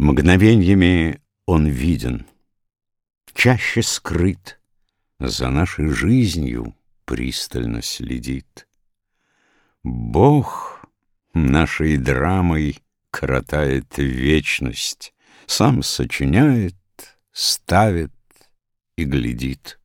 Мгновеньями он виден, чаще скрыт, За нашей жизнью пристально следит. Бог нашей драмой кротает вечность, Сам сочиняет, ставит и глядит.